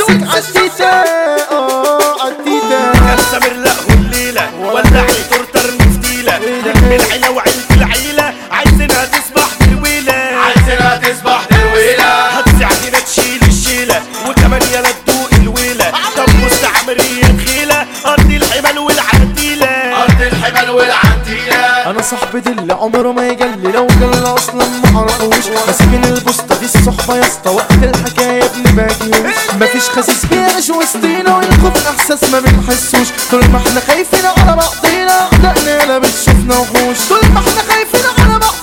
نفسك عالتيتا آه عالتيتا كسر لقوا الليلة ولع ترتر مستيلة نجم العيلة وعيلة العيلة. عايزينها تصبح درويلة عايزينها تصبح درويلة هتسي علينا تشيل الشيلة. وكمان يلا تدوق الويلة. طب مستعمرية خيلة. أرض الحمل والعتيلة. أرض الحمل والعتيلة. أنا صاحبي دل عمره ما يجي ابني لو كان أصلا ما أعرفوش. ماسكين البوسطه دي الصحبة يا اسطى وقت الحكاية ابن باجيوش مفيش خسيس بيعيش وسطينا والخوف احساس ما بنحسوش طول ما إحنا خايفين على بعضينا اخلاقنا لا بتشوفنا وحوش. طول ما إحنا خايفين على بعضينا.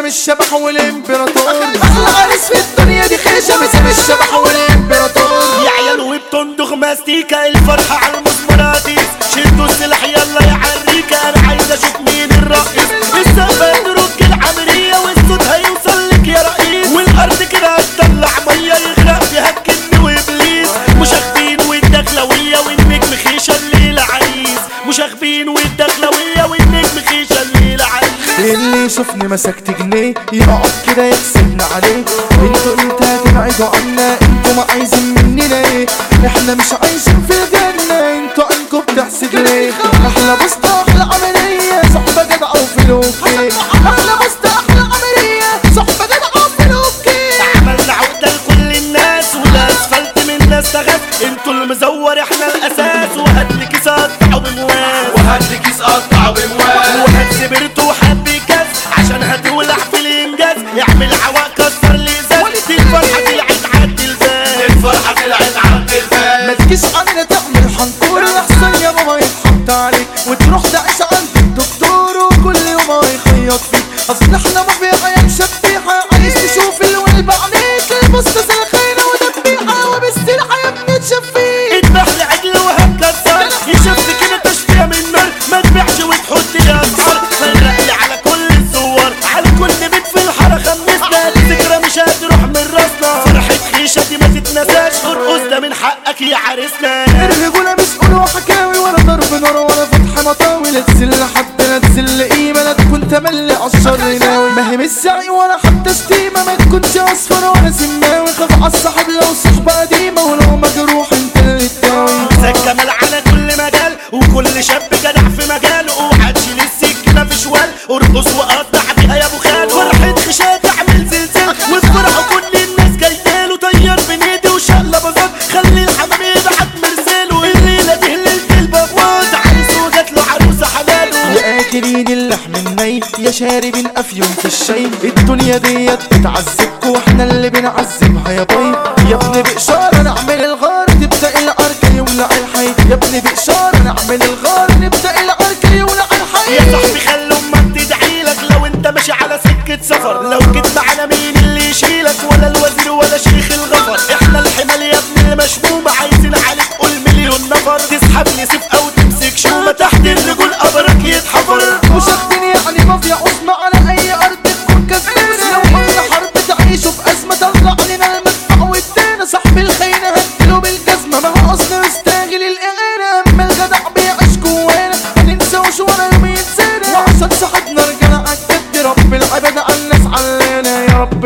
خيشة مسام الشبح والإمبراطور. أحلى عريس في الدنيا دي خيشة مسام الشبح والإمبراطور. يا عيال وبتندغ ماستيكا الفرحة على المزمراتيس شدوا السلاح يلا يا عريكة أنا عايز أشوف مين الرئيس. السقف ترك العمرية والصوت هيوصل لك يا رئيس. والأرض كده هتطلع مية يغرق فيها الجن وإبليس. مشاغبين والدخلوية والنجم خيشة الليلة عريس. مشاغبين والدخلوية والنجم خيشة الليلة عريس. اللي يشوفني مسكت جنيه يقعد كده يحسبنا عليه. أنتوا إمتى هتبعدوا عنا أنتوا ما عايزين مننا إيه إحنا مش عايشين في الجنة أنتوا عنكم بتحسد ليه؟ أحلى بسطة عريسنا الرجولة مش قولوا حكاوي ولا ضرب نار ولا فتح مطاوي. لا تزل حد لا تزل قيمة لا تكون تملي عالشر ناوي ما هي مش ولا حتى شتيمة ما تكونش أصفر ولا سماوي. خاف عالصاحب شاربين افيون في الشاي. الدنيا ديت بتعذبكوا وإحنا اللي بنعذبها يا باي يا ابني بإشارة نعمل الغار تبدأ العركة يولع الحي. يا ابني بإشارة نعمل الغار نبدأ العركة يولع الحي. يا صاحبي خلي أمك تدعي لك لو انت ماشي على سكة سفر. لو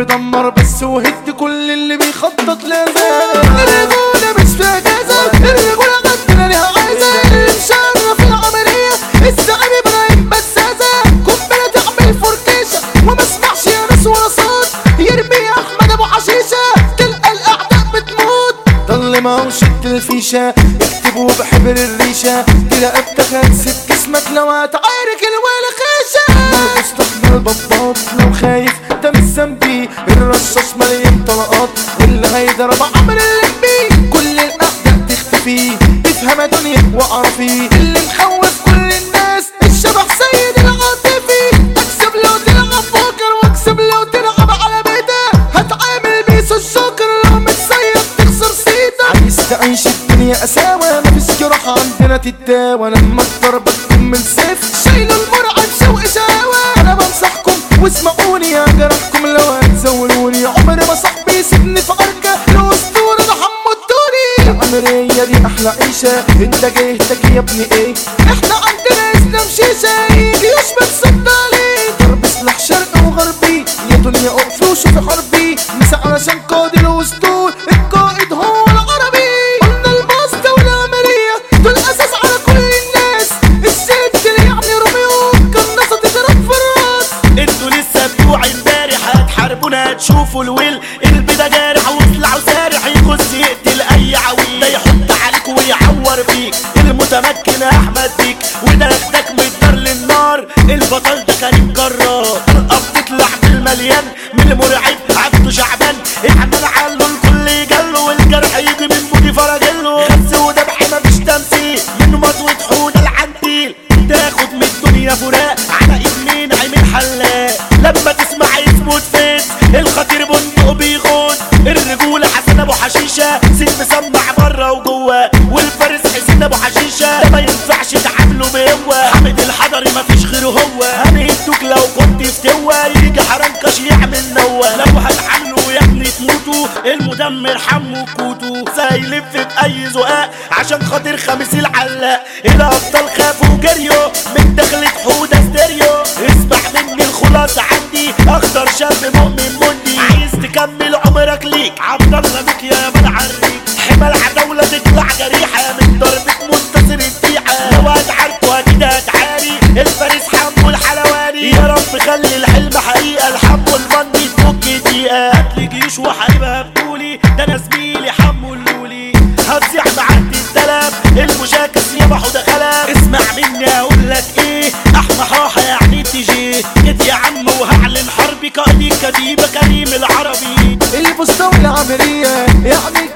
دمر بس وهد كل اللي بيخطط لنا الرجولة مش في أجازة. الرجولة غدنا ليها عايزة اللي مشرف العملية. الزعيم إبراهيم بزازة. قنبلة تعمل فركيشة. وما اسمعش يا ناس ولا صوت. يرمي أحمد أبو حشيشة تلقى الأعداء بتموت. ضل ما وشد الفيشة. اكتبوا بحبر الريشة تلاقي هتسيب جسمك لو هتعارك الويل خيشة. مستقبل بطاط لو خايف. ده مش الرشاش مليان طلقات واللي هيضرب عمل اللي كل الاعداء تختفي. افهم يا دنيا واعرفي. اللي مخوف كل الناس. الشبح سيد العاطفي. اكسب لو تلعب بوكر واكسب لو تلعب على بيتك هتعامل بيس الجوكر لو متسيب تخسر سيدك عايز تعيش الدنيا قساوة مفيش جراح عندنا تتداوى. لما يا جرحكم لو هتزولوني. عمري ما صاحبي يسيبني في عركة لو اسطورة ده حمو الدوري العمرية دي أحلى عيشة. انت جهتك يا ابني إيه؟ إحنا عندنا اسلام شيشة. يجي يشبك صد عليه ضرب سلاح شرق وغربي. يا الدنيا اقفي وشوفي حربي مسا علشان قائد هتشوفوا الويل. قلب ده جارح وسلع وسارح يخش يقتل اي عويل. ده يحط عليك ويعور فيك المتمكن أحمد بيك. وده ياخدك من الدار للنار البطل ده كريم جرار الأرض تطلع بالمليان. من المرعب عبده شعبان. اعمل عنه الكل يجله. والجرح يجي من بودي فرجله. خس وذبح مفيش تمثيل. من مطوة حوده العنتيل. تاخد من الدنيا فراق. على ايد مين عامل حلاق. لما يجي حرنكش يعمل نوة لو هتعاملوا يا ابني تموتوا المدمر حمو كوتو. زي يلف بأي زقاق عشان خاطر خميس العلاق الأبطال خافوا وجريوا من دخلة حودة ستيريو. اسمع مني الخلاصة عندي. أخضر شاب خلي الحلم حقيقة الحمو المندي تفك دقيقة. هاتلي جيش وحبيبها بطولي ده أنا زميلي حمو اللولي هتزيح معدي الدلب المشاكس يا حوده خلب اسمع مني أقول لك إيه احمى حاحة يعني تجي جيت يا عم وهعلن حربي قائدي كتيبة كريم العربي. البسطة والعملية يعني